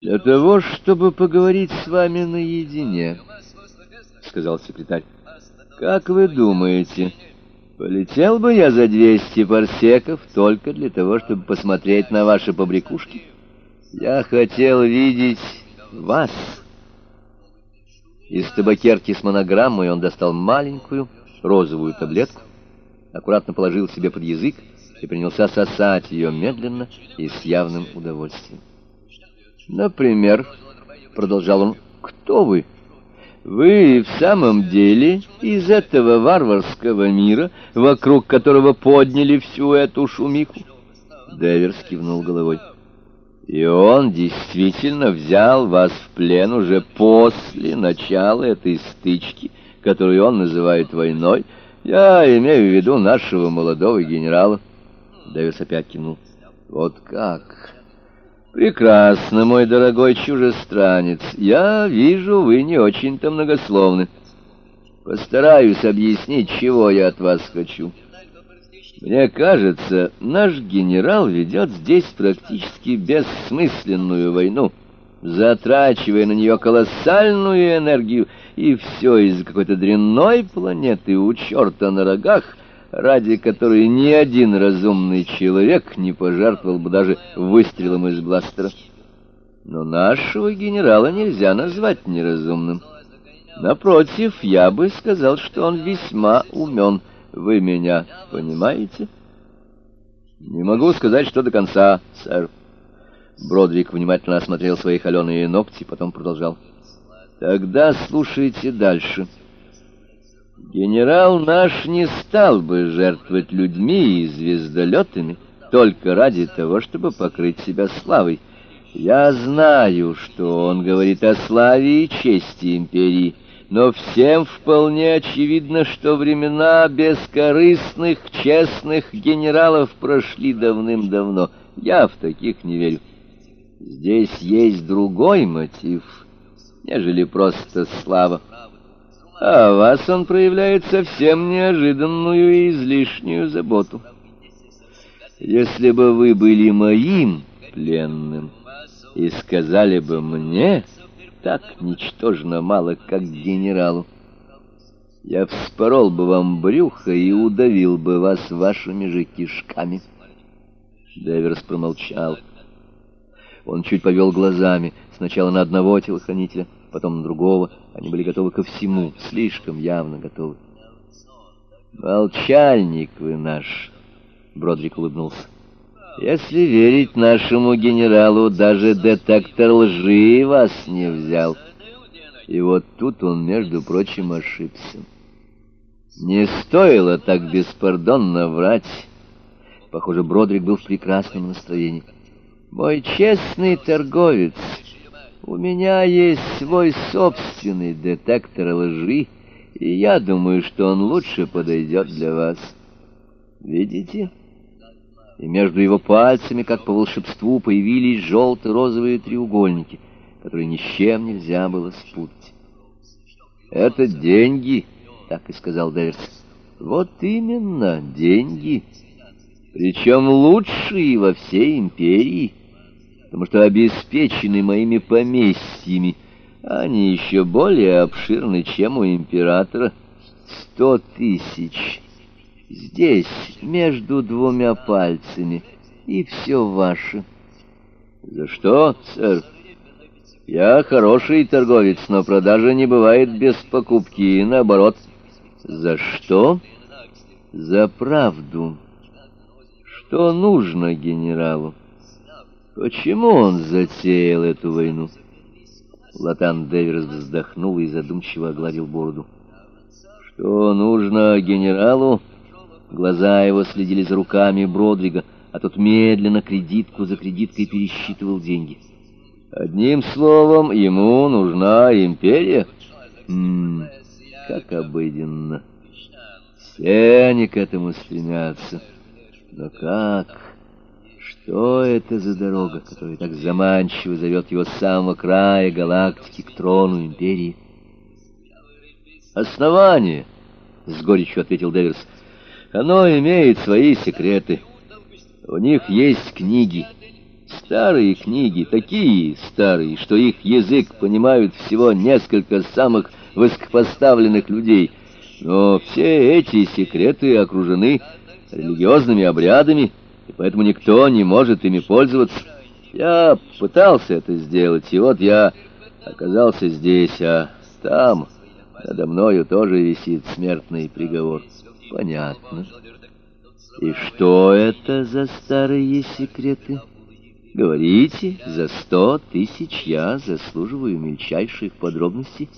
«Для того, чтобы поговорить с вами наедине», — сказал секретарь. «Как вы думаете, полетел бы я за двести парсеков только для того, чтобы посмотреть на ваши побрякушки? Я хотел видеть вас». Из табакерки с монограммой он достал маленькую розовую таблетку, аккуратно положил себе под язык и принялся сосать ее медленно и с явным удовольствием. «Например, — продолжал он, — кто вы? Вы в самом деле из этого варварского мира, вокруг которого подняли всю эту шумиху?» Дэверс кивнул головой. «И он действительно взял вас в плен уже после начала этой стычки, которую он называет войной. Я имею в виду нашего молодого генерала». Дэвис опять кивнул. «Вот как!» «Прекрасно, мой дорогой чужестранец. Я вижу, вы не очень-то многословны. Постараюсь объяснить, чего я от вас хочу. Мне кажется, наш генерал ведет здесь практически бессмысленную войну, затрачивая на нее колоссальную энергию, и все из-за какой-то дрянной планеты у черта на рогах, ради которой ни один разумный человек не пожертвовал бы даже выстрелом из бластера. Но нашего генерала нельзя назвать неразумным. Напротив, я бы сказал, что он весьма умен. Вы меня понимаете? Не могу сказать, что до конца, сэр. Бродвик внимательно осмотрел свои холеные ногти, потом продолжал. Тогда слушайте дальше. — Генерал наш не стал бы жертвовать людьми и звездолетами только ради того, чтобы покрыть себя славой. Я знаю, что он говорит о славе и чести империи, но всем вполне очевидно, что времена бескорыстных, честных генералов прошли давным-давно. Я в таких не верю. Здесь есть другой мотив, нежели просто слава. А вас он проявляет совсем неожиданную и излишнюю заботу. Если бы вы были моим пленным и сказали бы мне так ничтожно мало, как генералу, я вспорол бы вам брюхо и удавил бы вас вашими же кишками. Дэверс промолчал. Он чуть повел глазами, сначала на одного телохранителя, потом на другого. Они были готовы ко всему, слишком явно готовы. «Молчальник вы наш!» — Бродрик улыбнулся. «Если верить нашему генералу, даже детектор лжи вас не взял. И вот тут он, между прочим, ошибся. Не стоило так беспардонно врать». Похоже, Бродрик был в прекрасном настроении. «Мой честный торговец, у меня есть свой собственный детектор лжи, и я думаю, что он лучше подойдет для вас. Видите?» И между его пальцами, как по волшебству, появились желто-розовые треугольники, которые ни с чем нельзя было спутать. «Это деньги», — так и сказал Дэверс. «Вот именно, деньги. Причем лучшие во всей империи» потому что обеспечены моими поместьями. Они еще более обширны, чем у императора. Сто тысяч. Здесь, между двумя пальцами, и все ваше. За что, сэр? Я хороший торговец, но продажа не бывает без покупки, и наоборот. За что? За правду. Что нужно генералу? Почему он затеял эту войну? Латан Деверс вздохнул и задумчиво огладил бороду. Что нужно генералу? Глаза его следили за руками Бродрига, а тот медленно кредитку за кредиткой пересчитывал деньги. Одним словом, ему нужна империя. М -м, как обыденно. Все они к этому стремятся. Но как... Что это за дорога, которая так заманчиво зовет его с самого края галактики к трону империи? «Основание», — с горечью ответил Дэвис, — «оно имеет свои секреты. У них есть книги, Старые книги, такие старые, что их язык понимают всего несколько самых высокопоставленных людей. Но все эти секреты окружены религиозными обрядами, и поэтому никто не может ими пользоваться. Я пытался это сделать, и вот я оказался здесь, а там надо мною тоже висит смертный приговор. Понятно. И что это за старые секреты? Говорите, за сто тысяч я заслуживаю мельчайших подробностей.